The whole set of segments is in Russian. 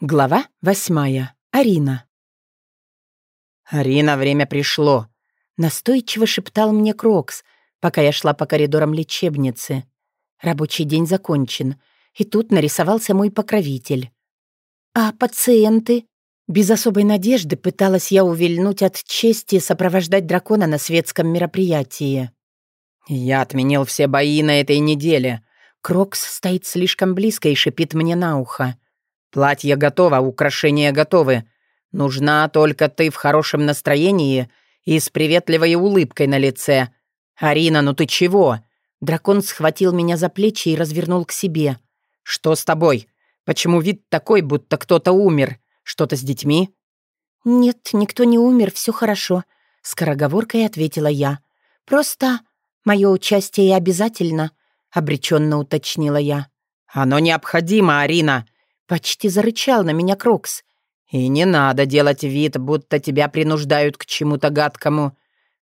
Глава восьмая. Арина. «Арина, время пришло», — настойчиво шептал мне Крокс, пока я шла по коридорам лечебницы. Рабочий день закончен, и тут нарисовался мой покровитель. «А пациенты?» Без особой надежды пыталась я увильнуть от чести сопровождать дракона на светском мероприятии. «Я отменил все бои на этой неделе». Крокс стоит слишком близко и шипит мне на ухо. «Платье готово, украшения готовы. Нужна только ты в хорошем настроении и с приветливой улыбкой на лице. Арина, ну ты чего?» Дракон схватил меня за плечи и развернул к себе. «Что с тобой? Почему вид такой, будто кто-то умер? Что-то с детьми?» «Нет, никто не умер, все хорошо», — скороговоркой ответила я. «Просто мое участие обязательно», — обреченно уточнила я. «Оно необходимо, Арина», — почти зарычал на меня Крокс. «И не надо делать вид, будто тебя принуждают к чему-то гадкому.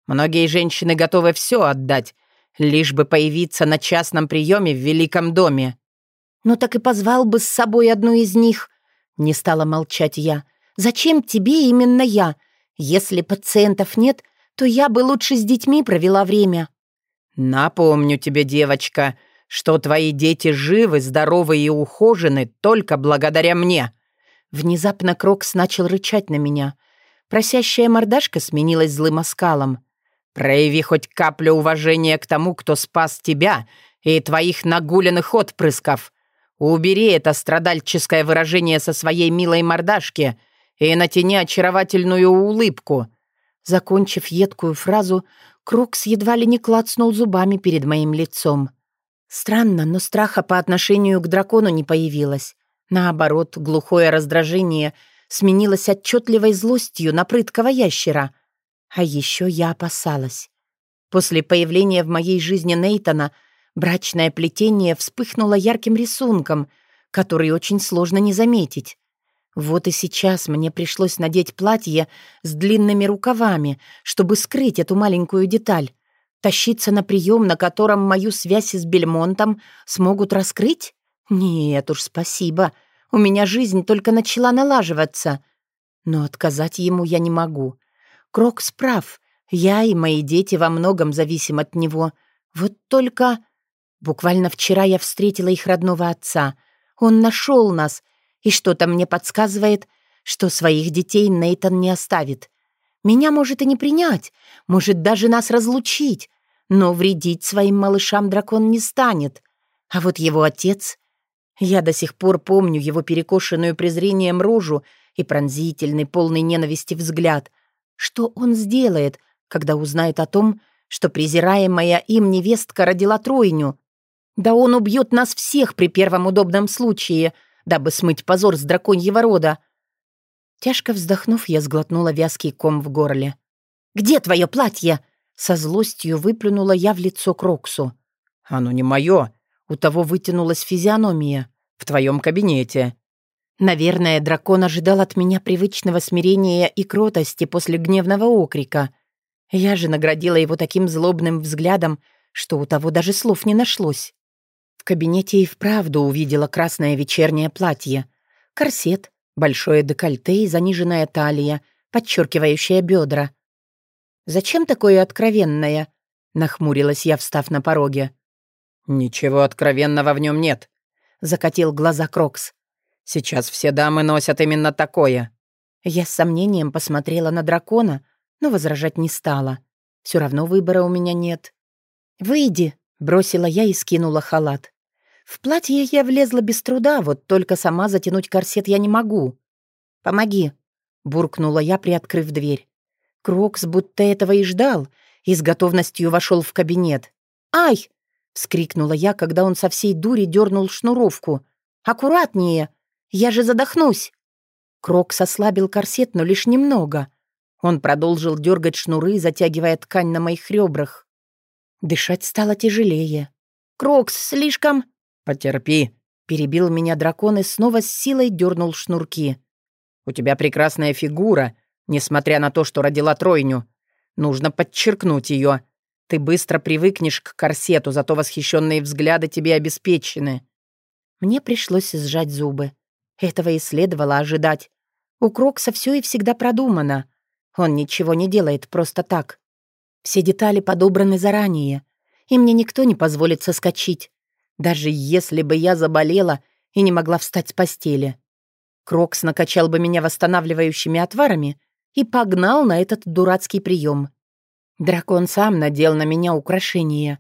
Многие женщины готовы все отдать, лишь бы появиться на частном приеме в Великом доме». «Ну так и позвал бы с собой одну из них», — не стала молчать я. «Зачем тебе именно я? Если пациентов нет, то я бы лучше с детьми провела время». «Напомню тебе, девочка, что твои дети живы, здоровы и ухожены только благодаря мне». Внезапно Крокс начал рычать на меня. Просящая мордашка сменилась злым оскалом. Прояви хоть каплю уважения к тому, кто спас тебя и твоих нагуленных отпрысков. Убери это страдальческое выражение со своей милой мордашки и натяни очаровательную улыбку». Закончив едкую фразу, Крокс едва ли не клацнул зубами перед моим лицом. Странно, но страха по отношению к дракону не появилось. Наоборот, глухое раздражение сменилось отчетливой злостью на прыткого ящера — а еще я опасалась. После появления в моей жизни Нейтона брачное плетение вспыхнуло ярким рисунком, который очень сложно не заметить. Вот и сейчас мне пришлось надеть платье с длинными рукавами, чтобы скрыть эту маленькую деталь. Тащиться на прием, на котором мою связь с Бельмонтом смогут раскрыть? Нет уж, спасибо. У меня жизнь только начала налаживаться. Но отказать ему я не могу. Крокс прав. Я и мои дети во многом зависим от него. Вот только... Буквально вчера я встретила их родного отца. Он нашел нас, и что-то мне подсказывает, что своих детей Нейтан не оставит. Меня может и не принять, может даже нас разлучить, но вредить своим малышам дракон не станет. А вот его отец... Я до сих пор помню его перекошенную презрением рожу и пронзительный, полный ненависти взгляд — что он сделает, когда узнает о том, что презираемая им невестка родила тройню? Да он убьет нас всех при первом удобном случае, дабы смыть позор с драконьего рода. Тяжко вздохнув, я сглотнула вязкий ком в горле. «Где твое платье?» Со злостью выплюнула я в лицо Кроксу. «Оно не мое. У того вытянулась физиономия. В твоем кабинете». Наверное, дракон ожидал от меня привычного смирения и кротости после гневного окрика. Я же наградила его таким злобным взглядом, что у того даже слов не нашлось. В кабинете и вправду увидела красное вечернее платье, корсет, большое декольте и заниженная талия, подчеркивающая бедра. «Зачем такое откровенное?» — нахмурилась я, встав на пороге. «Ничего откровенного в нем нет», — закатил глаза Крокс. Сейчас все дамы носят именно такое». Я с сомнением посмотрела на дракона, но возражать не стала. Все равно выбора у меня нет. «Выйди», — бросила я и скинула халат. В платье я влезла без труда, вот только сама затянуть корсет я не могу. «Помоги», — буркнула я, приоткрыв дверь. Крокс будто этого и ждал, и с готовностью вошел в кабинет. «Ай!» — вскрикнула я, когда он со всей дури дернул шнуровку. «Аккуратнее!» Я же задохнусь!» Крокс ослабил корсет, но лишь немного. Он продолжил дергать шнуры, затягивая ткань на моих ребрах. Дышать стало тяжелее. «Крокс, слишком...» «Потерпи», — перебил меня дракон и снова с силой дернул шнурки. «У тебя прекрасная фигура, несмотря на то, что родила тройню. Нужно подчеркнуть ее. Ты быстро привыкнешь к корсету, зато восхищенные взгляды тебе обеспечены». Мне пришлось сжать зубы. Этого и следовало ожидать. У Крокса все и всегда продумано. Он ничего не делает просто так. Все детали подобраны заранее, и мне никто не позволит соскочить, даже если бы я заболела и не могла встать с постели. Крокс накачал бы меня восстанавливающими отварами и погнал на этот дурацкий прием. Дракон сам надел на меня украшения.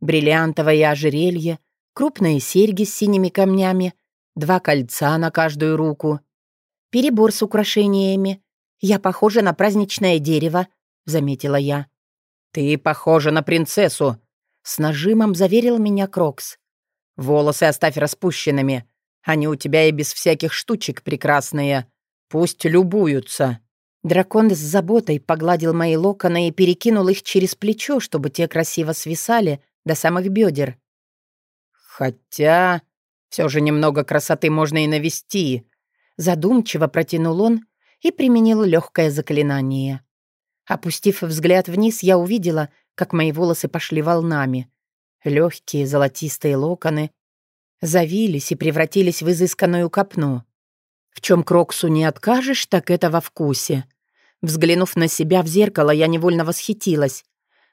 Бриллиантовое ожерелье, крупные серьги с синими камнями, два кольца на каждую руку. Перебор с украшениями. Я похожа на праздничное дерево, заметила я. «Ты похожа на принцессу», — с нажимом заверил меня Крокс. «Волосы оставь распущенными. Они у тебя и без всяких штучек прекрасные. Пусть любуются». Дракон с заботой погладил мои локоны и перекинул их через плечо, чтобы те красиво свисали до самых бедер. «Хотя все же немного красоты можно и навести», — задумчиво протянул он и применил легкое заклинание. Опустив взгляд вниз, я увидела, как мои волосы пошли волнами. Легкие золотистые локоны завились и превратились в изысканную копну. В чем Кроксу не откажешь, так это во вкусе. Взглянув на себя в зеркало, я невольно восхитилась.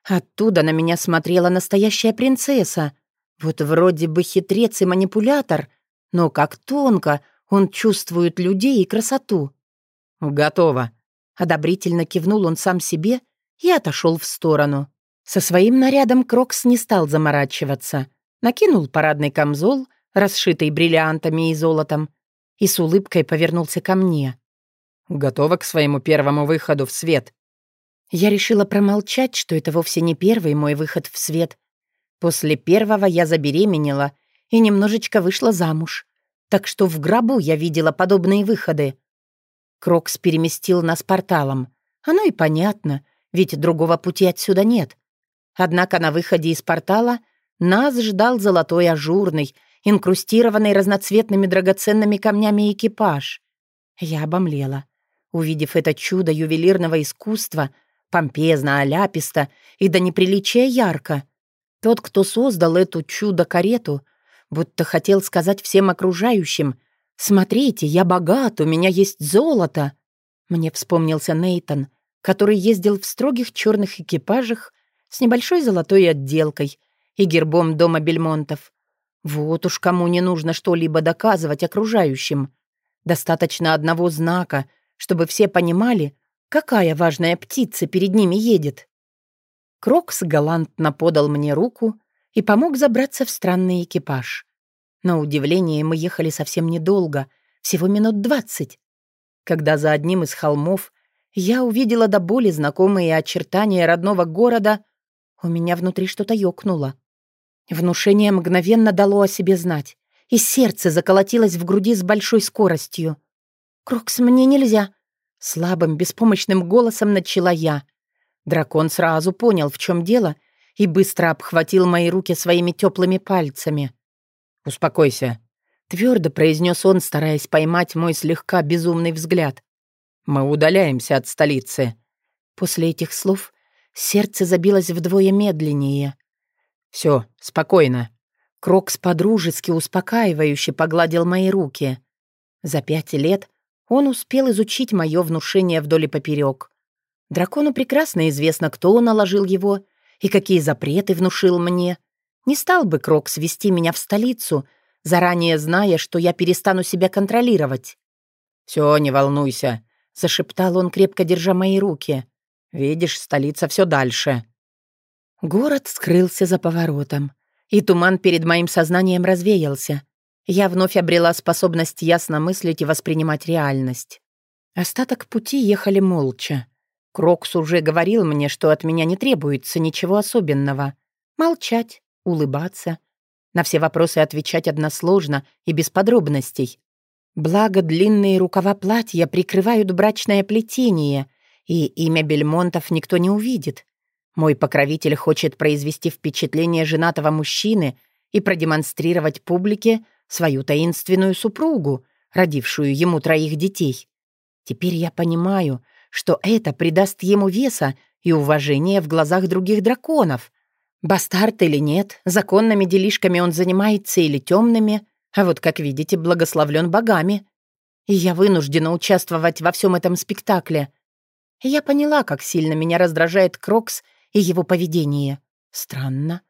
Оттуда на меня смотрела настоящая принцесса. Вот вроде бы хитрец и манипулятор, но как тонко он чувствует людей и красоту. «Готово», — одобрительно кивнул он сам себе и отошел в сторону. Со своим нарядом Крокс не стал заморачиваться. Накинул парадный камзол, расшитый бриллиантами и золотом, и с улыбкой повернулся ко мне. Готова к своему первому выходу в свет?» Я решила промолчать, что это вовсе не первый мой выход в свет. После первого я забеременела и немножечко вышла замуж. Так что в гробу я видела подобные выходы. Крокс переместил нас порталом. Оно и понятно, ведь другого пути отсюда нет. Однако на выходе из портала нас ждал золотой ажурный, инкрустированный разноцветными драгоценными камнями экипаж. Я обомлела увидев это чудо ювелирного искусства, помпезно, аляповато и до неприличия ярко. Тот, кто создал эту чудо-карету, будто хотел сказать всем окружающим «Смотрите, я богат, у меня есть золото!» Мне вспомнился Нейтон, который ездил в строгих черных экипажах с небольшой золотой отделкой и гербом дома Бельмонтов. Вот уж кому не нужно что-либо доказывать окружающим. Достаточно одного знака — чтобы все понимали, какая важная птица перед ними едет. Крокс галантно подал мне руку и помог забраться в странный экипаж. На удивление мы ехали совсем недолго, всего минут двадцать. Когда за одним из холмов я увидела до боли знакомые очертания родного города, у меня внутри что-то ёкнуло. Внушение мгновенно дало о себе знать, и сердце заколотилось в груди с большой скоростью. «Крокс, мне нельзя!» Слабым, беспомощным голосом начала я. Дракон сразу понял, в чем дело, и быстро обхватил мои руки своими теплыми пальцами. «Успокойся», — твердо произнес он, стараясь поймать мой слегка безумный взгляд. «Мы удаляемся от столицы». После этих слов сердце забилось вдвое медленнее. «Все, спокойно». Крокс по-дружески успокаивающе погладил мои руки. За пять лет он успел изучить мое внушение вдоль и поперек. Дракону прекрасно известно, кто наложил его и какие запреты внушил мне. Не стал бы Крок свести меня в столицу, заранее зная, что я перестану себя контролировать. «Все, не волнуйся», — зашептал он, крепко держа мои руки. «Видишь, столица все дальше». Город скрылся за поворотом, и туман перед моим сознанием развеялся. Я вновь обрела способность ясно мыслить и воспринимать реальность. Остаток пути ехали молча. Крокс уже говорил мне, что от меня не требуется ничего особенного. Молчать, улыбаться, на все вопросы отвечать односложно и без подробностей. Благо, длинные рукава платья прикрывают брачное плетение, и имя Бельмонтов никто не увидит. Мой покровитель хочет произвести впечатление женатого мужчины и продемонстрировать публике, свою таинственную супругу, родившую ему троих детей. Теперь я понимаю, что это придаст ему веса и уважения в глазах других драконов. Бастард или нет, законными делишками он занимается или темными, а вот, как видите, благословлен богами. И я вынуждена участвовать во всем этом спектакле. Я поняла, как сильно меня раздражает Крокс и его поведение. Странно.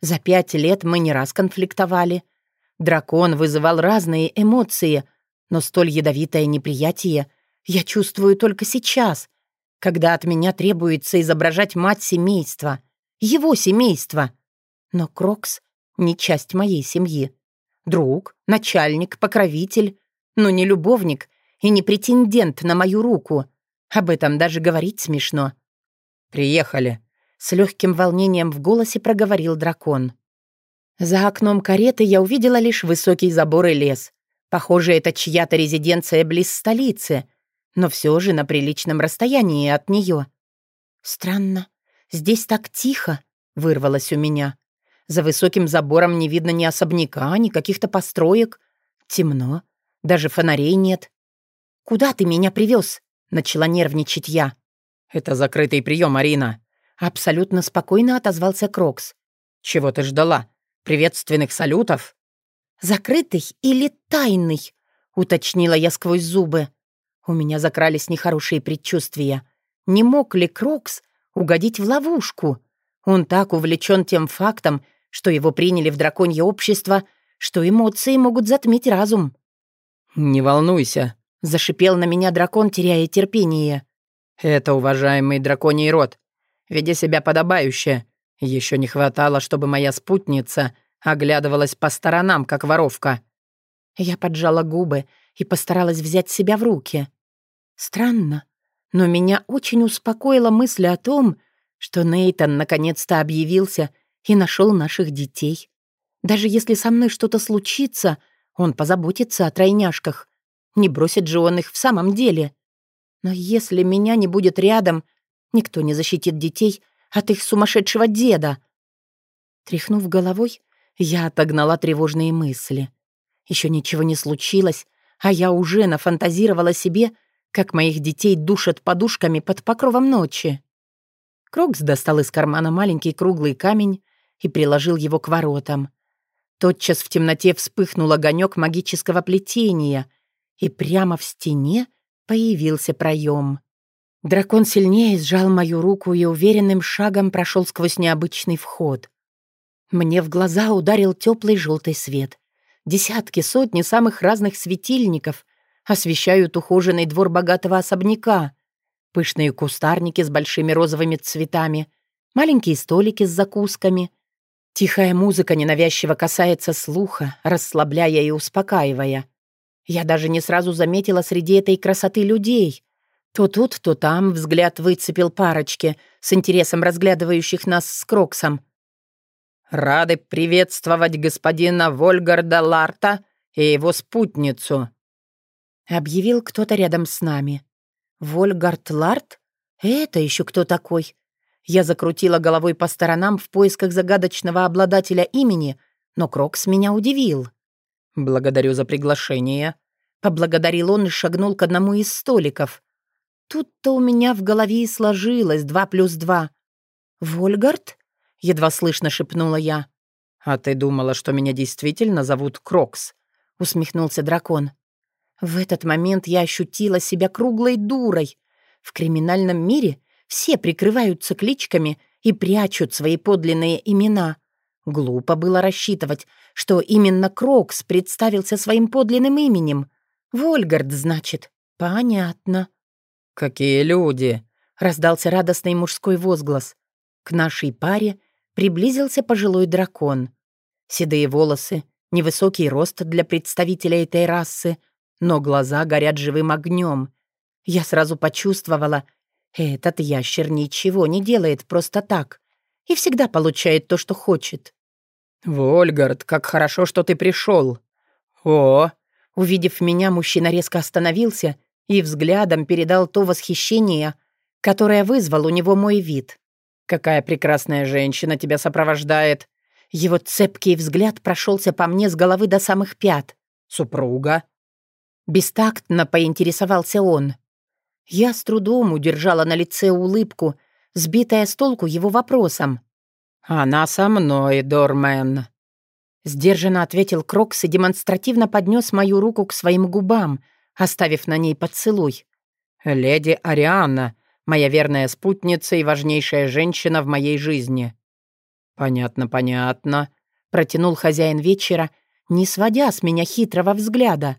За пять лет мы не раз конфликтовали. Дракон вызывал разные эмоции, но столь ядовитое неприятие я чувствую только сейчас, когда от меня требуется изображать мать семейства, его семейства. Но Крокс — не часть моей семьи. Друг, начальник, покровитель, но не любовник и не претендент на мою руку. Об этом даже говорить смешно. «Приехали», — с легким волнением в голосе проговорил дракон. За окном кареты я увидела лишь высокий забор и лес. Похоже, это чья-то резиденция близ столицы, но все же на приличном расстоянии от нее. «Странно, здесь так тихо», — вырвалось у меня. За высоким забором не видно ни особняка, ни каких-то построек. Темно, даже фонарей нет. «Куда ты меня привез? начала нервничать я. «Это закрытый прием, Арина», — абсолютно спокойно отозвался Крокс. «Чего ты ждала? Приветственных салютов?» «Закрытый или тайный?» — уточнила я сквозь зубы. У меня закрались нехорошие предчувствия. Не мог ли Крокс угодить в ловушку? Он так увлечен тем фактом, что его приняли в драконье общество, что эмоции могут затмить разум. «Не волнуйся», — зашипел на меня дракон, теряя терпение. «Это уважаемый драконий род. Веди себя подобающе. Еще не хватало, чтобы моя спутница оглядывалась по сторонам, как воровка». Я поджала губы и постаралась взять себя в руки. Странно, но меня очень успокоила мысль о том, что Нейтан наконец-то объявился и нашел наших детей. Даже если со мной что-то случится, он позаботится о тройняшках. Не бросит же он их в самом деле. Но если меня не будет рядом, никто не защитит детей от их сумасшедшего деда. Тряхнув головой, я отогнала тревожные мысли. Еще ничего не случилось, а я уже нафантазировала себе, как моих детей душат подушками под покровом ночи. Крокс достал из кармана маленький круглый камень и приложил его к воротам. Тотчас в темноте вспыхнул огонек магического плетения, и прямо в стене появился проем. Дракон сильнее сжал мою руку и уверенным шагом прошел сквозь необычный вход. Мне в глаза ударил теплый желтый свет. Десятки, сотни самых разных светильников освещают ухоженный двор богатого особняка. Пышные кустарники с большими розовыми цветами, маленькие столики с закусками. Тихая музыка ненавязчиво касается слуха, расслабляя и успокаивая. Я даже не сразу заметила среди этой красоты людей. То тут, то там взгляд выцепил парочки, с интересом разглядывающих нас с Кроксом — «Рады приветствовать господина Вольгарда Ларта и его спутницу», — объявил кто-то рядом с нами. «Вольгард Ларт? Это еще кто такой?» Я закрутила головой по сторонам в поисках загадочного обладателя имени, но Крокс меня удивил. «Благодарю за приглашение», — поблагодарил он и шагнул к одному из столиков. Тут-то у меня в голове и сложилось два плюс два. «Вольгард?» едва слышно шепнула я. «А ты думала, что меня действительно зовут Крокс?» — усмехнулся дракон. В этот момент я ощутила себя круглой дурой. В криминальном мире все прикрываются кличками и прячут свои подлинные имена. Глупо было рассчитывать, что именно Крокс представился своим подлинным именем. Вольгард, значит. Понятно. «Какие люди!» — раздался радостный мужской возглас. К нашей паре приблизился пожилой дракон. Седые волосы, невысокий рост для представителя этой расы, но глаза горят живым огнем. Я сразу почувствовала, этот ящер ничего не делает просто так и всегда получает то, что хочет. «Вольгард, как хорошо, что ты пришел!» «О!» Увидев меня, мужчина резко остановился и взглядом передал то восхищение, которое вызвал у него мой вид. Какая прекрасная женщина тебя сопровождает!» Его цепкий взгляд прошелся по мне с головы до самых пят. «Супруга?» Бестактно поинтересовался он. Я с трудом удержала на лице улыбку, сбитая с толку его вопросом. «Она со мной, Дормен», — сдержанно ответил Крокс и демонстративно поднес мою руку к своим губам, оставив на ней поцелуй. «Леди Арианна, моя верная спутница и важнейшая женщина в моей жизни». «Понятно, понятно», — протянул хозяин вечера, не сводя с меня хитрого взгляда.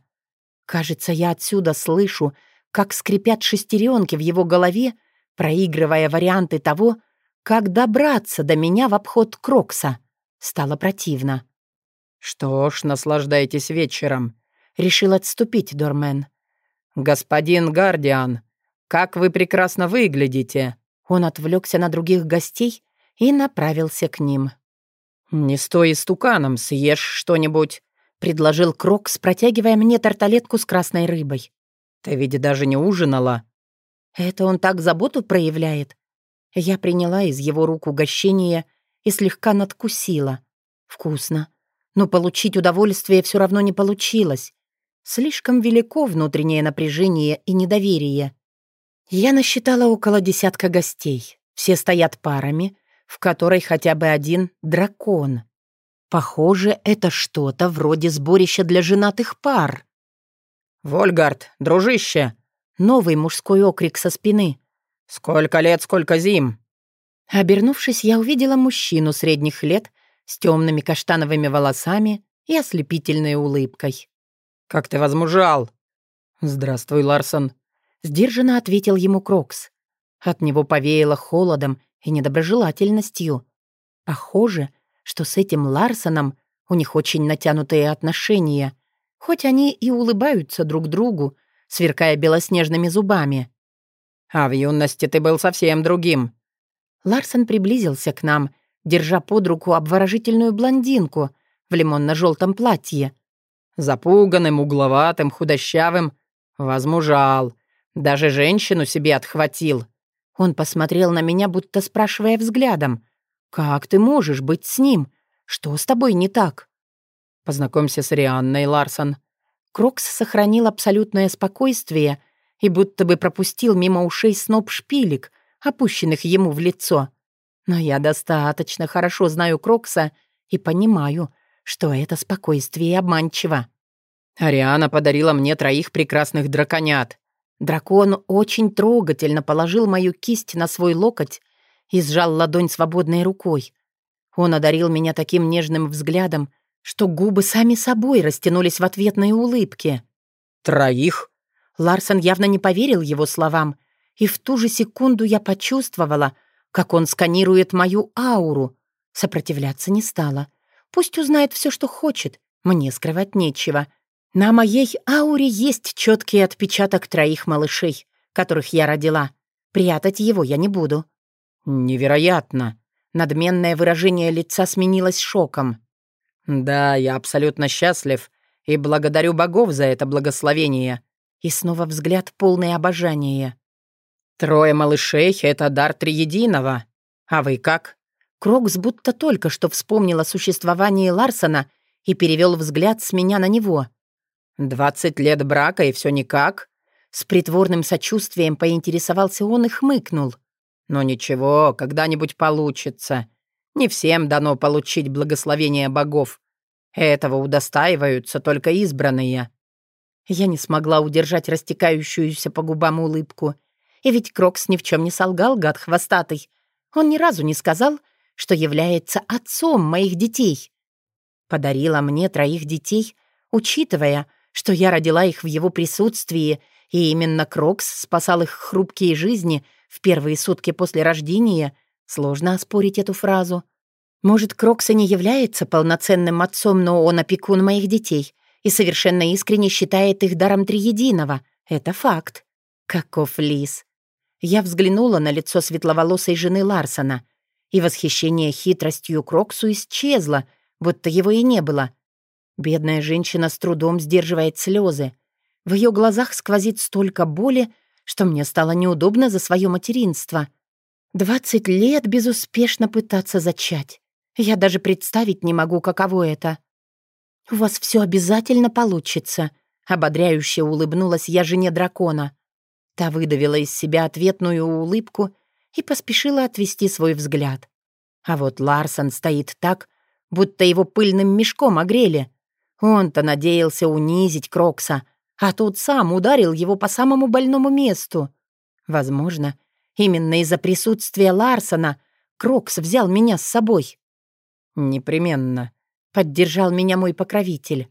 Кажется, я отсюда слышу, как скрипят шестеренки в его голове, проигрывая варианты того, как добраться до меня в обход Крокса. Стало противно. «Что ж, наслаждайтесь вечером», — решил отступить Дормен. «Господин Гардиан, как вы прекрасно выглядите!» Он отвлекся на других гостей и направился к ним. «Не стой истуканом, съешь что-нибудь», — предложил Крокс, протягивая мне тарталетку с красной рыбой. «Ты ведь даже не ужинала». «Это он так заботу проявляет?» Я приняла из его рук угощение и слегка надкусила. Вкусно. Но получить удовольствие все равно не получилось. Слишком велико внутреннее напряжение и недоверие. Я насчитала около десятка гостей. Все стоят парами, в которой хотя бы один дракон. Похоже, это что-то вроде сборища для женатых пар. «Вольгард, дружище!» Новый мужской окрик со спины. «Сколько лет, сколько зим!» Обернувшись, я увидела мужчину средних лет с темными каштановыми волосами и ослепительной улыбкой. «Как ты возмужал?» «Здравствуй, Ларсон», — сдержанно ответил ему Крокс. От него повеяло холодом и недоброжелательностью. Похоже, что с этим Ларсоном у них очень натянутые отношения, хоть они и улыбаются друг другу, сверкая белоснежными зубами. «А в юности ты был совсем другим». Ларсон приблизился к нам, держа под руку обворожительную блондинку в лимонно-желтом платье. Запуганным, угловатым, худощавым. Возмужал. Даже женщину себе отхватил. Он посмотрел на меня, будто спрашивая взглядом. «Как ты можешь быть с ним? Что с тобой не так?» «Познакомься с Рианной, Ларсон». Крокс сохранил абсолютное спокойствие и будто бы пропустил мимо ушей сноп шпилек, отпущенных ему в лицо. Но я достаточно хорошо знаю Крокса и понимаю, что это спокойствие обманчиво. «Ариана подарила мне троих прекрасных драконят». Дракон очень трогательно положил мою кисть на свой локоть и сжал ладонь свободной рукой. Он одарил меня таким нежным взглядом, что губы сами собой растянулись в ответной улыбке. «Троих?» Ларсон явно не поверил его словам, и в ту же секунду я почувствовала, как он сканирует мою ауру. Сопротивляться не стала. Пусть узнает все, что хочет. Мне скрывать нечего. На моей ауре есть четкий отпечаток троих малышей, которых я родила. Прятать его я не буду. Невероятно. Надменное выражение лица сменилось шоком. Да, я абсолютно счастлив и благодарю богов за это благословение. И снова взгляд полный обожания. Трое малышей — это дар триединого. А вы как? Крокс будто только что вспомнил о существовании Ларсона и перевел взгляд с меня на него. «Двадцать лет брака и все никак?» С притворным сочувствием поинтересовался он и хмыкнул. «Но ничего, когда-нибудь получится. Не всем дано получить благословение богов. Этого удостаиваются только избранные». Я не смогла удержать растекающуюся по губам улыбку. И ведь Крокс ни в чем не солгал, гад хвостатый. Он ни разу не сказал, что является отцом моих детей. Подарила мне троих детей, учитывая, что я родила их в его присутствии, и именно Крокс спасал их хрупкие жизни в первые сутки после рождения, сложно оспорить эту фразу. Может, Крокс и не является полноценным отцом, но он опекун моих детей и совершенно искренне считает их даром триединого. Это факт. Каков лис. Я взглянула на лицо светловолосой жены Ларсона — и восхищение хитростью Кроксу исчезло, будто его и не было. Бедная женщина с трудом сдерживает слезы. В ее глазах сквозит столько боли, что мне стало неудобно за свое материнство. Двадцать лет безуспешно пытаться зачать. Я даже представить не могу, каково это. «У вас все обязательно получится», — ободряюще улыбнулась я жене дракона. Та выдавила из себя ответную улыбку и поспешила отвести свой взгляд. А вот Ларсон стоит так, будто его пыльным мешком огрели. Он-то надеялся унизить Крокса, а тот сам ударил его по самому больному месту. Возможно, именно из-за присутствия Ларсона Крокс взял меня с собой. «Непременно», — поддержал меня мой покровитель.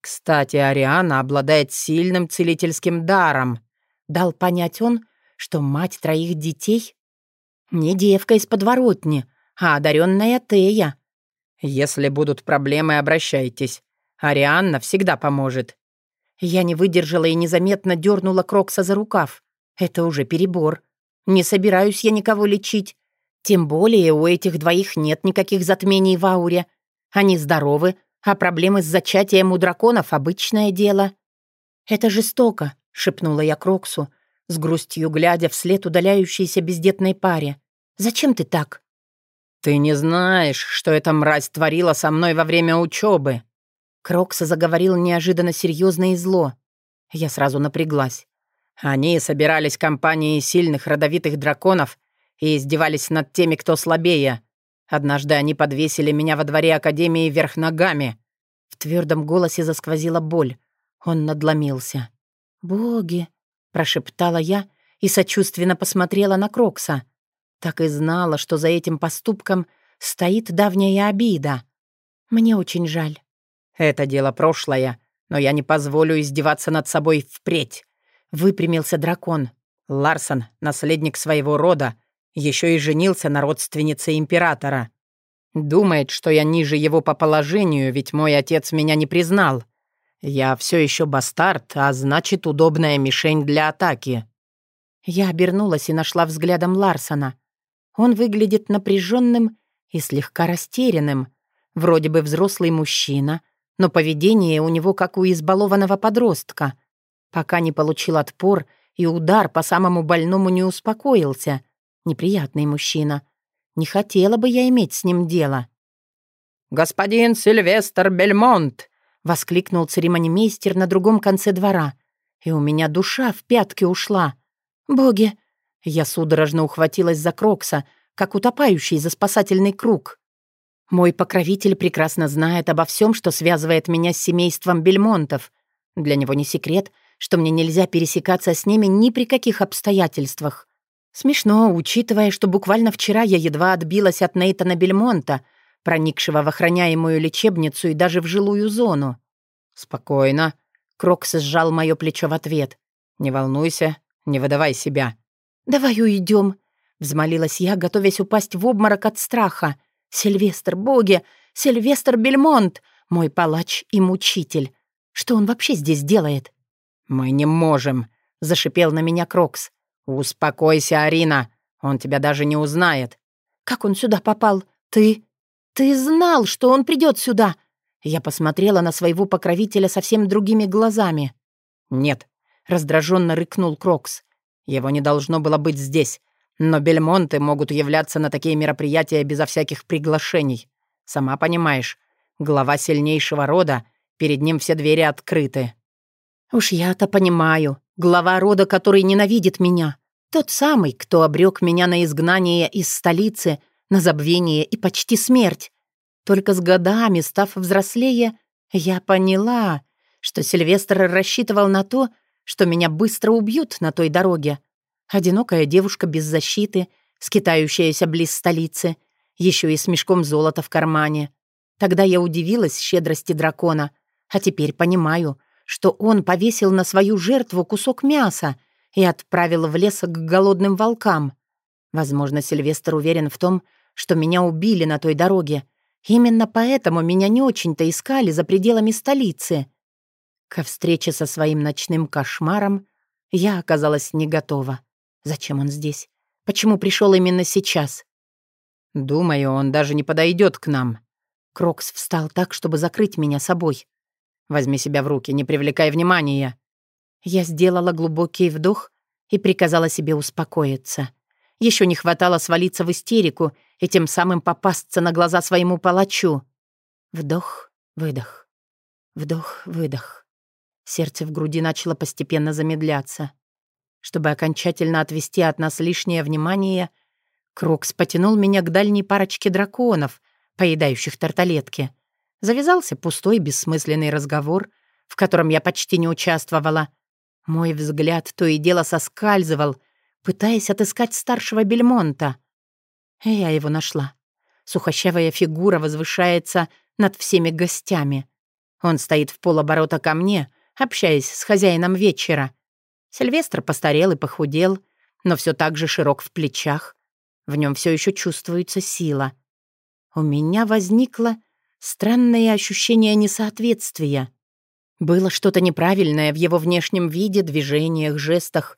«Кстати, Ариана обладает сильным целительским даром», — дал понять он, что мать троих детей не девка из подворотни, а одаренная Тея. «Если будут проблемы, обращайтесь. Арианна всегда поможет». Я не выдержала и незаметно дернула Крокса за рукав. Это уже перебор. Не собираюсь я никого лечить. Тем более у этих двоих нет никаких затмений в ауре. Они здоровы, а проблемы с зачатием у драконов — обычное дело. «Это жестоко», — шепнула я Кроксу, с грустью глядя вслед удаляющейся бездетной паре. «Зачем ты так?» «Ты не знаешь, что эта мразь творила со мной во время учебы. Крокс заговорил неожиданно серьезно и зло. Я сразу напряглась. Они собирались компанией сильных родовитых драконов и издевались над теми, кто слабее. Однажды они подвесили меня во дворе Академии вверх ногами. В твердом голосе засквозила боль. Он надломился. «Боги!» — прошептала я и сочувственно посмотрела на Крокса. Так и знала, что за этим поступком стоит давняя обида. Мне очень жаль. Это дело прошлое, но я не позволю издеваться над собой впредь. Выпрямился дракон. Ларсон, наследник своего рода, еще и женился на родственнице императора. Думает, что я ниже его по положению, ведь мой отец меня не признал. Я все еще бастард, а значит, удобная мишень для атаки. Я обернулась и нашла взглядом Ларсона. Он выглядит напряженным и слегка растерянным. Вроде бы взрослый мужчина, но поведение у него как у избалованного подростка. Пока не получил отпор и удар по самому больному не успокоился. Неприятный мужчина. Не хотела бы я иметь с ним дело. «Господин Сильвестр Бельмонт!» — воскликнул церемонимейстер на другом конце двора. И у меня душа в пятки ушла. «Боги!» Я судорожно ухватилась за Крокса, как утопающий за спасательный круг. Мой покровитель прекрасно знает обо всем, что связывает меня с семейством Бельмонтов. Для него не секрет, что мне нельзя пересекаться с ними ни при каких обстоятельствах. Смешно, учитывая, что буквально вчера я едва отбилась от Нейтана Бельмонта, проникшего в охраняемую лечебницу и даже в жилую зону. «Спокойно», — Крокс сжал мое плечо в ответ. «Не волнуйся, не выдавай себя». «Давай уйдем», — взмолилась я, готовясь упасть в обморок от страха — Сильвестр, боги! Сильвестр Бельмонт! Мой палач и мучитель! Что он вообще здесь делает?» «Мы не можем!» — зашипел на меня Крокс. «Успокойся, Арина! Он тебя даже не узнает!» «Как он сюда попал? Ты? Ты знал, что он придет сюда!» Я посмотрела на своего покровителя совсем другими глазами. «Нет», — раздраженно рыкнул Крокс. «Его не должно было быть здесь. Но бельмонты могут являться на такие мероприятия безо всяких приглашений. Сама понимаешь, глава сильнейшего рода, перед ним все двери открыты». «Уж я-то понимаю. Глава рода, который ненавидит меня. Тот самый, кто обрек меня на изгнание из столицы, на забвение и почти смерть. Только с годами, став взрослее, я поняла, что Сильвестр рассчитывал на то, что меня быстро убьют на той дороге, Одинокая девушка без защиты, скитающаяся близ столицы, еще и с мешком золота в кармане. Тогда я удивилась щедрости дракона, а теперь понимаю, что он повесил на свою жертву кусок мяса и отправил в лес к голодным волкам. Возможно, Сильвестр уверен в том, что меня убили на той дороге. Именно поэтому меня не очень-то искали за пределами столицы. Ко встрече со своим ночным кошмаром я оказалась не готова. Зачем он здесь? Почему пришел именно сейчас? Думаю, он даже не подойдет к нам. Крокс встал так, чтобы закрыть меня собой. Возьми себя в руки, не привлекай внимания. Я сделала глубокий вдох и приказала себе успокоиться. Еще не хватало свалиться в истерику и тем самым попасться на глаза своему палачу. Вдох, выдох. Вдох, выдох. Сердце в груди начало постепенно замедляться. Чтобы окончательно отвести от нас лишнее внимание, Крокс потянул меня к дальней парочке драконов, поедающих тарталетки. Завязался пустой бессмысленный разговор, в котором я почти не участвовала. Мой взгляд то и дело соскальзывал, пытаясь отыскать старшего Бельмонта. Я его нашла. Сухощавая фигура возвышается над всеми гостями. Он стоит в полоборота ко мне, общаясь с хозяином вечера. Сильвестр постарел и похудел, но все так же широк в плечах. В нем все еще чувствуется сила. У меня возникло странное ощущение несоответствия. Было что-то неправильное в его внешнем виде, движениях, жестах.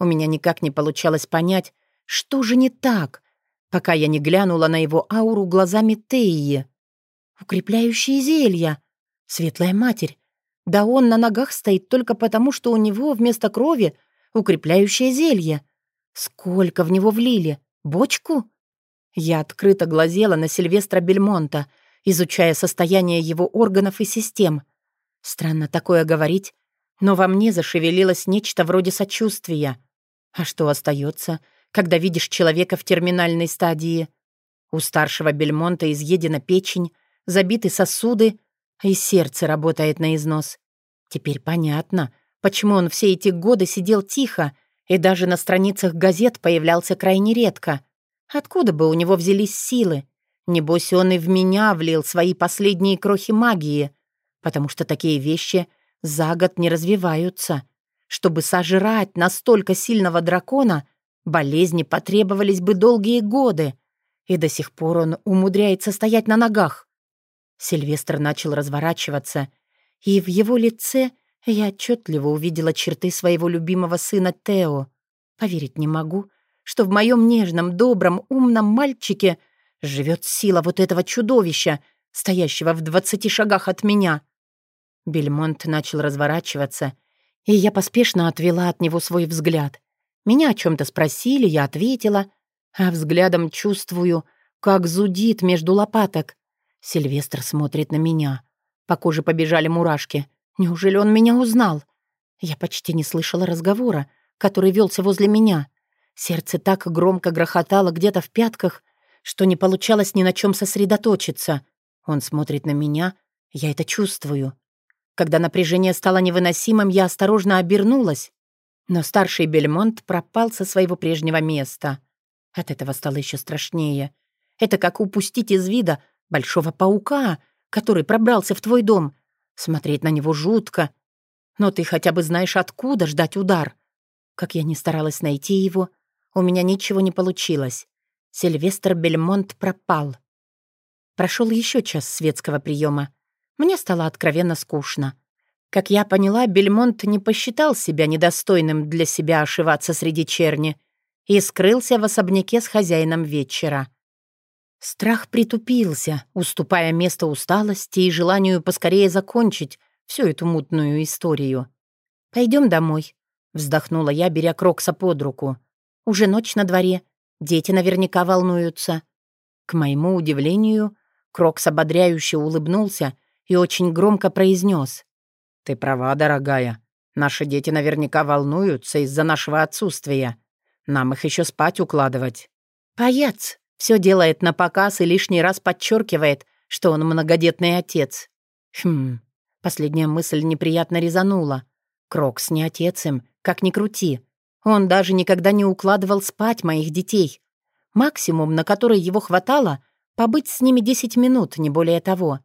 У меня никак не получалось понять, что же не так, пока я не глянула на его ауру глазами Теи. Укрепляющие зелья. Светлая матерь. Да он на ногах стоит только потому, что у него вместо крови укрепляющее зелье. Сколько в него влили? Бочку? Я открыто глазела на Сильвестра Бельмонта, изучая состояние его органов и систем. Странно такое говорить, но во мне зашевелилось нечто вроде сочувствия. А что остается, когда видишь человека в терминальной стадии? У старшего Бельмонта изъедена печень, забиты сосуды, и сердце работает на износ. Теперь понятно, почему он все эти годы сидел тихо и даже на страницах газет появлялся крайне редко. Откуда бы у него взялись силы? Небось, он и в меня влил свои последние крохи магии, потому что такие вещи за год не развиваются. Чтобы сожрать настолько сильного дракона, болезни потребовались бы долгие годы, и до сих пор он умудряется стоять на ногах. Сильвестр начал разворачиваться, и в его лице я отчетливо увидела черты своего любимого сына Тео. Поверить не могу, что в моем нежном, добром, умном мальчике живет сила вот этого чудовища, стоящего в двадцати шагах от меня. Бельмонт начал разворачиваться, и я поспешно отвела от него свой взгляд. Меня о чем то спросили, я ответила, а взглядом чувствую, как зудит между лопаток. Сильвестр смотрит на меня. По коже побежали мурашки. Неужели он меня узнал? Я почти не слышала разговора, который велся возле меня. Сердце так громко грохотало где-то в пятках, что не получалось ни на чем сосредоточиться. Он смотрит на меня, я это чувствую. Когда напряжение стало невыносимым, я осторожно обернулась, но старший Бельмонт пропал со своего прежнего места. От этого стало еще страшнее. Это как упустить из вида большого паука, который пробрался в твой дом. Смотреть на него жутко. Но ты хотя бы знаешь, откуда ждать удар. Как я не старалась найти его, у меня ничего не получилось. Сильвестр Бельмонт пропал. Прошел еще час светского приема. Мне стало откровенно скучно. Как я поняла, Бельмонт не посчитал себя недостойным для себя ошиваться среди черни и скрылся в особняке с хозяином вечера. Страх притупился, уступая место усталости и желанию поскорее закончить всю эту мутную историю. Пойдем домой», — вздохнула я, беря Крокса под руку. «Уже ночь на дворе. Дети наверняка волнуются». К моему удивлению, Крокс ободряюще улыбнулся и очень громко произнес: «Ты права, дорогая. Наши дети наверняка волнуются из-за нашего отсутствия. Нам их еще спать укладывать». «Паяц!» Все делает на показ и лишний раз подчеркивает, что он многодетный отец. Хм, последняя мысль неприятно резанула. Крокс не отец им, как ни крути. Он даже никогда не укладывал спать моих детей. Максимум, на который его хватало, побыть с ними 10 минут, не более того.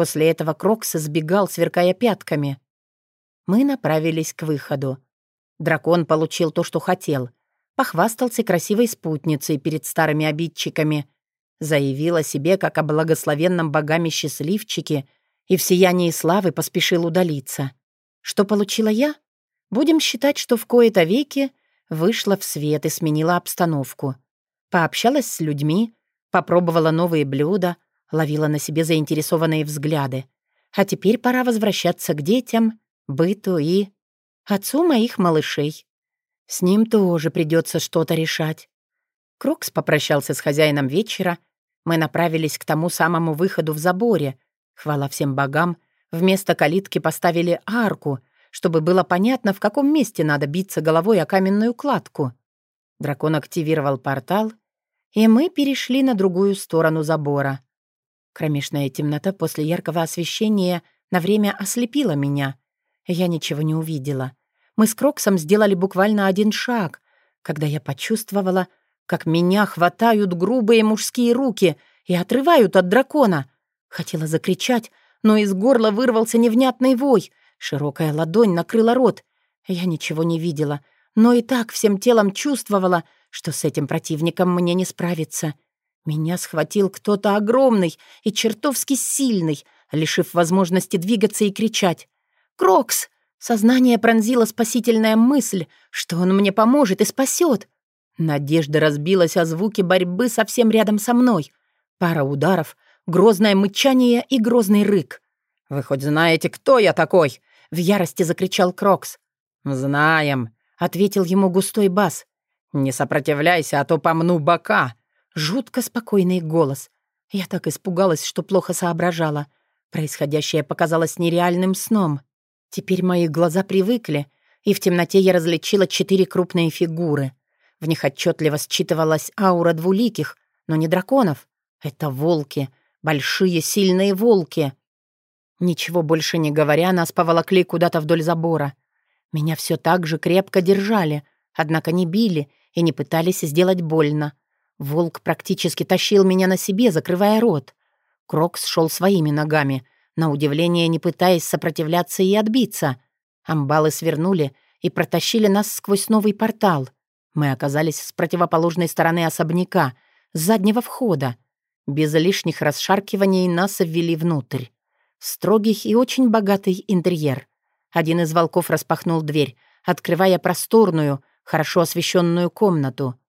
После этого Крокс сбегал, сверкая пятками. Мы направились к выходу. Дракон получил то, что хотел — похвастался красивой спутницей перед старыми обидчиками, заявил о себе как о благословенном богами счастливчике и в сиянии славы поспешил удалиться. Что получила я? Будем считать, что в кои-то веки вышла в свет и сменила обстановку. Пообщалась с людьми, попробовала новые блюда, ловила на себе заинтересованные взгляды. А теперь пора возвращаться к детям, быту и... отцу моих малышей. С ним тоже придется что-то решать. Крокс попрощался с хозяином вечера. Мы направились к тому самому выходу в заборе. Хвала всем богам, вместо калитки поставили арку, чтобы было понятно, в каком месте надо биться головой о каменную кладку. Дракон активировал портал, и мы перешли на другую сторону забора. Кромешная темнота после яркого освещения на время ослепила меня — Я ничего не увидела. Мы с Кроксом сделали буквально один шаг, когда я почувствовала, как меня хватают грубые мужские руки и отрывают от дракона. Хотела закричать, но из горла вырвался невнятный вой. Широкая ладонь накрыла рот. Я ничего не видела, но и так всем телом чувствовала, что с этим противником мне не справиться. Меня схватил кто-то огромный и чертовски сильный, лишив возможности двигаться и кричать. «Крокс!» Сознание пронзила спасительная мысль, что он мне поможет и спасет. Надежда разбилась о звуки борьбы совсем рядом со мной. Пара ударов, грозное мычание и грозный рык. «Вы хоть знаете, кто я такой?» — в ярости закричал Крокс. «Знаем», — ответил ему густой бас. «Не сопротивляйся, а то помну бока». Жутко спокойный голос. Я так испугалась, что плохо соображала. Происходящее показалось нереальным сном. Теперь мои глаза привыкли, и в темноте я различила четыре крупные фигуры. В них отчетливо считывалась аура двуликих, но не драконов. Это волки, большие сильные волки. Ничего больше не говоря, нас поволокли куда-то вдоль забора. Меня все так же крепко держали, однако не били и не пытались сделать больно. Волк практически тащил меня на себе, закрывая рот. Крокс шел своими ногами, на удивление не пытаясь сопротивляться и отбиться. Амбалы свернули и протащили нас сквозь новый портал. Мы оказались с противоположной стороны особняка, с заднего входа. Без лишних расшаркиваний нас ввели внутрь. Строгий и очень богатый интерьер. Один из волков распахнул дверь, открывая просторную, хорошо освещенную комнату.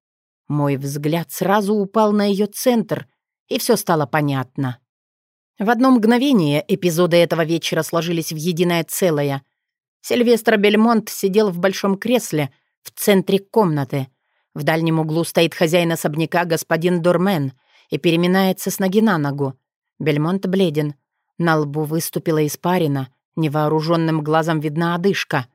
Мой взгляд сразу упал на ее центр, и все стало понятно. В одно мгновение эпизоды этого вечера сложились в единое целое. Сильвестр Бельмонт сидел в большом кресле в центре комнаты. В дальнем углу стоит хозяин особняка господин Дормен и переминается с ноги на ногу. Бельмонт бледен. На лбу выступила испарина, невооруженным глазом видна одышка.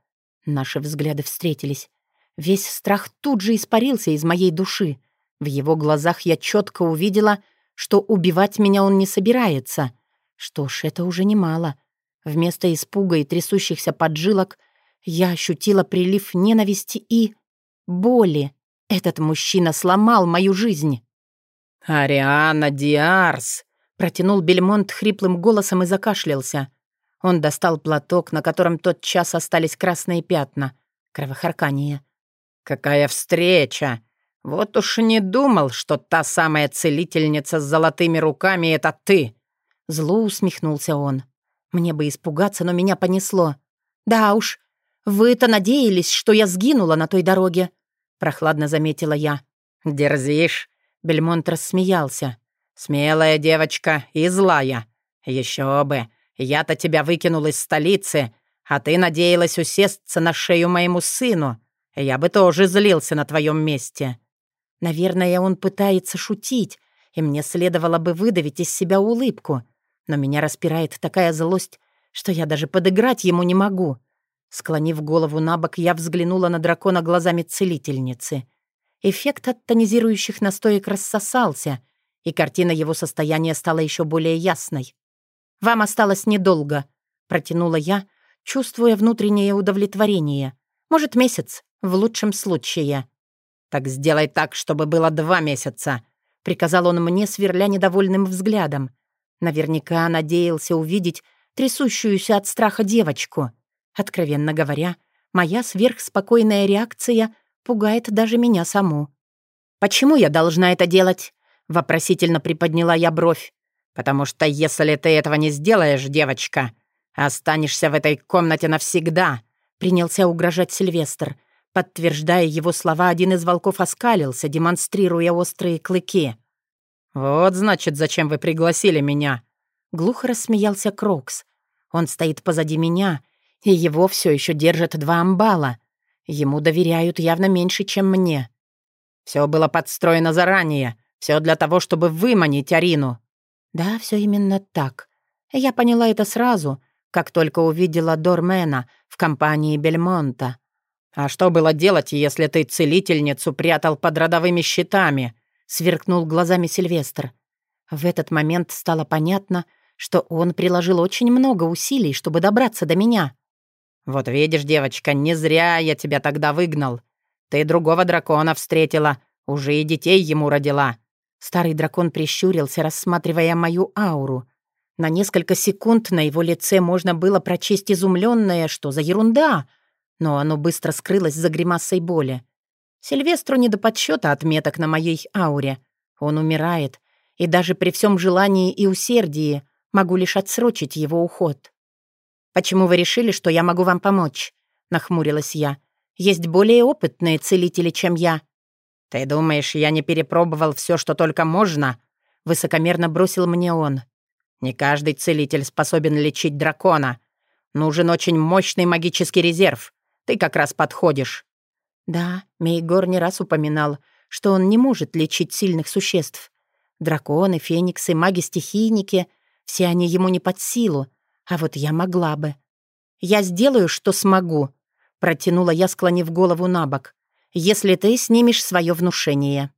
Наши взгляды встретились. Весь страх тут же испарился из моей души. В его глазах я четко увидела — что убивать меня он не собирается. Что ж, это уже немало. Вместо испуга и трясущихся поджилок я ощутила прилив ненависти и боли. Этот мужчина сломал мою жизнь. «Ариана Диарс!» — протянул Бельмонт хриплым голосом и закашлялся. Он достал платок, на котором тот час остались красные пятна. Кровохаркание. «Какая встреча! «Вот уж не думал, что та самая целительница с золотыми руками — это ты!» Зло усмехнулся он. Мне бы испугаться, но меня понесло. «Да уж, вы-то надеялись, что я сгинула на той дороге», — прохладно заметила я. «Дерзишь?» — Бельмонт рассмеялся. «Смелая девочка и злая. Еще бы, я-то тебя выкинул из столицы, а ты надеялась усесться на шею моему сыну. Я бы тоже злился на твоем месте». Наверное, он пытается шутить, и мне следовало бы выдавить из себя улыбку. Но меня распирает такая злость, что я даже подыграть ему не могу. Склонив голову на бок, я взглянула на дракона глазами целительницы. Эффект от тонизирующих настоек рассосался, и картина его состояния стала еще более ясной. «Вам осталось недолго», — протянула я, чувствуя внутреннее удовлетворение. «Может, месяц, в лучшем случае». «Так сделай так, чтобы было два месяца», — приказал он мне, сверля недовольным взглядом. Наверняка надеялся увидеть трясущуюся от страха девочку. Откровенно говоря, моя сверхспокойная реакция пугает даже меня саму. «Почему я должна это делать?» — вопросительно приподняла я бровь. «Потому что если ты этого не сделаешь, девочка, останешься в этой комнате навсегда», — принялся угрожать Сильвестр. Подтверждая его слова, один из волков оскалился, демонстрируя острые клыки. «Вот, значит, зачем вы пригласили меня?» Глухо рассмеялся Крокс. Он стоит позади меня, и его все еще держат два амбала. Ему доверяют явно меньше, чем мне. Все было подстроено заранее. Все для того, чтобы выманить Арину. Да, все именно так. Я поняла это сразу, как только увидела Дормена в компании Бельмонта. «А что было делать, если ты целительницу прятал под родовыми щитами?» — сверкнул глазами Сильвестр. В этот момент стало понятно, что он приложил очень много усилий, чтобы добраться до меня. «Вот видишь, девочка, не зря я тебя тогда выгнал. Ты другого дракона встретила, уже и детей ему родила». Старый дракон прищурился, рассматривая мою ауру. На несколько секунд на его лице можно было прочесть изумленное, что за ерунда, но оно быстро скрылось за гримасой боли. Сильвестру не до подсчета отметок на моей ауре. Он умирает, и даже при всем желании и усердии могу лишь отсрочить его уход. «Почему вы решили, что я могу вам помочь?» — нахмурилась я. «Есть более опытные целители, чем я». «Ты думаешь, я не перепробовал все, что только можно?» — высокомерно бросил мне он. «Не каждый целитель способен лечить дракона. Нужен очень мощный магический резерв. Ты как раз подходишь». Да, Мейгор не раз упоминал, что он не может лечить сильных существ. Драконы, фениксы, маги-стихийники — все они ему не под силу, а вот я могла бы. «Я сделаю, что смогу», — протянула я, склонив голову на бок, «если ты снимешь свое внушение».